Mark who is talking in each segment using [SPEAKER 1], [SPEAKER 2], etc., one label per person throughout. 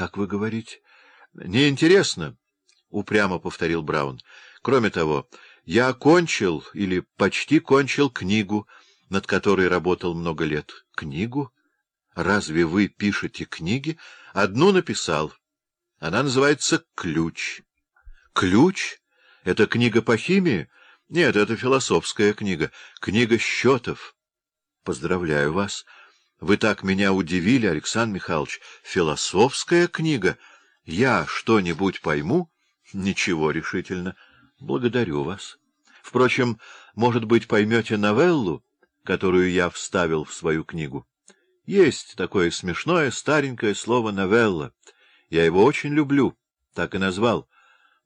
[SPEAKER 1] Как вы говорите? — Неинтересно, — упрямо повторил Браун. — Кроме того, я окончил или почти кончил книгу, над которой работал много лет. — Книгу? Разве вы пишете книги? Одну написал. Она называется «Ключ». — Ключ? Это книга по химии? Нет, это философская книга. Книга счетов. Поздравляю вас. Вы так меня удивили, Александр Михайлович. Философская книга. Я что-нибудь пойму? Ничего решительно. Благодарю вас. Впрочем, может быть, поймете новеллу, которую я вставил в свою книгу? Есть такое смешное старенькое слово «новелла». Я его очень люблю, так и назвал.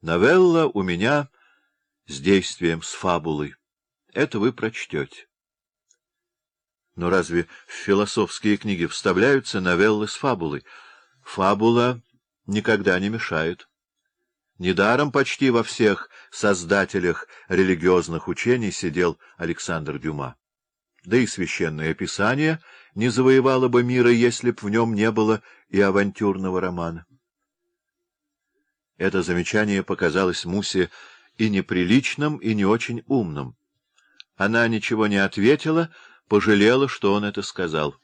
[SPEAKER 1] Новелла у меня с действием, с фабулой. Это вы прочтете. Но разве в философские книги вставляются новеллы с фабулой? Фабула никогда не мешает. Недаром почти во всех создателях религиозных учений сидел Александр Дюма. Да и священное писание не завоевало бы мира, если б в нем не было и авантюрного романа. Это замечание показалось Мусе и неприличным, и не очень умным. Она ничего не ответила, пожалела, что он это сказал.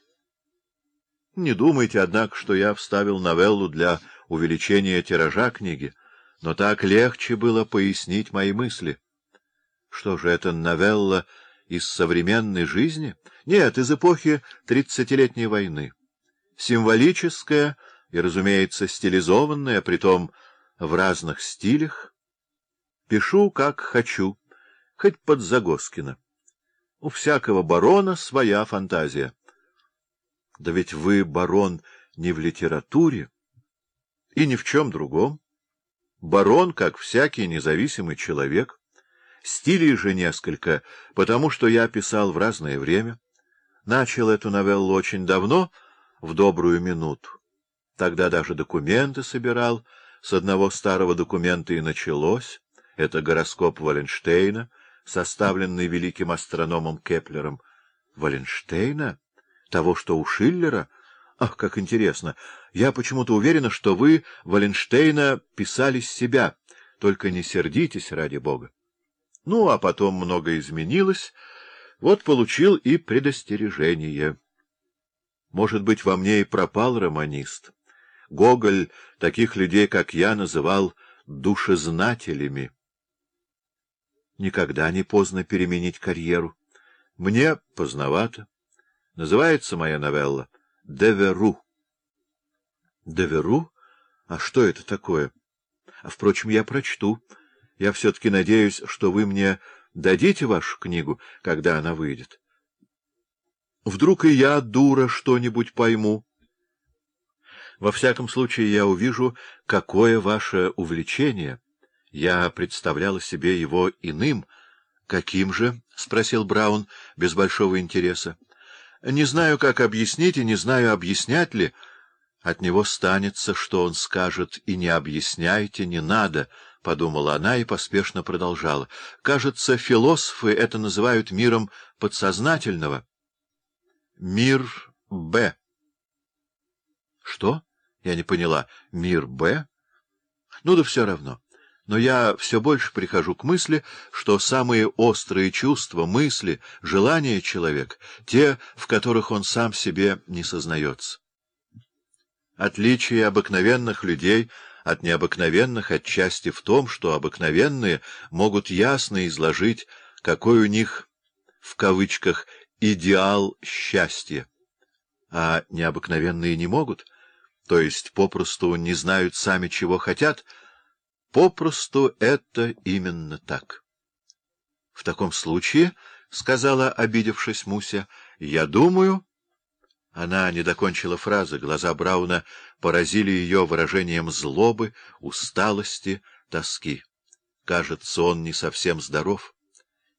[SPEAKER 1] Не думайте, однако, что я вставил новеллу для увеличения тиража книги, но так легче было пояснить мои мысли. Что же это новелла из современной жизни? Нет, из эпохи тридцатилетней войны. Символическая и, разумеется, стилизованная, притом в разных стилях. Пишу, как хочу, хоть под Загоскина. У всякого барона своя фантазия. Да ведь вы, барон, не в литературе и ни в чем другом. Барон, как всякий независимый человек. Стилей же несколько, потому что я писал в разное время. Начал эту новеллу очень давно, в добрую минуту. Тогда даже документы собирал. С одного старого документа и началось. Это гороскоп Валенштейна — составленный великим астрономом Кеплером. Валенштейна? Того, что у Шиллера? Ах, как интересно! Я почему-то уверена, что вы Валенштейна писали с себя. Только не сердитесь, ради бога. Ну, а потом много изменилось. Вот получил и предостережение. Может быть, во мне и пропал романист. Гоголь таких людей, как я, называл душезнателями. Никогда не поздно переменить карьеру. Мне поздновато. Называется моя новелла «Деверу». «Деверу? А что это такое? А, впрочем, я прочту. Я все-таки надеюсь, что вы мне дадите вашу книгу, когда она выйдет. Вдруг и я, дура, что-нибудь пойму. Во всяком случае, я увижу, какое ваше увлечение». Я представляла себе его иным. — Каким же? — спросил Браун без большого интереса. — Не знаю, как объяснить, и не знаю, объяснять ли. От него станется, что он скажет, и не объясняйте, не надо, — подумала она и поспешно продолжала. — Кажется, философы это называют миром подсознательного. — Мир Б. — Что? Я не поняла. Мир Б? Ну да все равно но я все больше прихожу к мысли, что самые острые чувства, мысли, желания человек — те, в которых он сам себе не сознается. Отличие обыкновенных людей от необыкновенных отчасти в том, что обыкновенные могут ясно изложить, какой у них, в кавычках, «идеал счастья», а необыкновенные не могут, то есть попросту не знают сами, чего хотят — Попросту это именно так. — В таком случае, — сказала, обидевшись Муся, — я думаю... Она не докончила фразы, глаза Брауна поразили ее выражением злобы, усталости, тоски. Кажется, он не совсем здоров.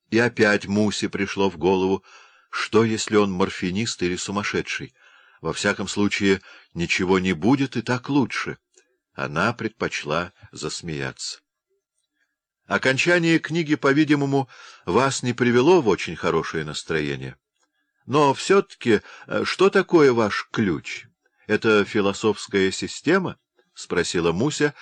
[SPEAKER 1] И опять Мусе пришло в голову, что, если он морфинист или сумасшедший. Во всяком случае, ничего не будет, и так лучше. Она предпочла засмеяться. Окончание книги, по-видимому, вас не привело в очень хорошее настроение. Но все-таки, э, что такое ваш ключ? Это философская система? — спросила Муся,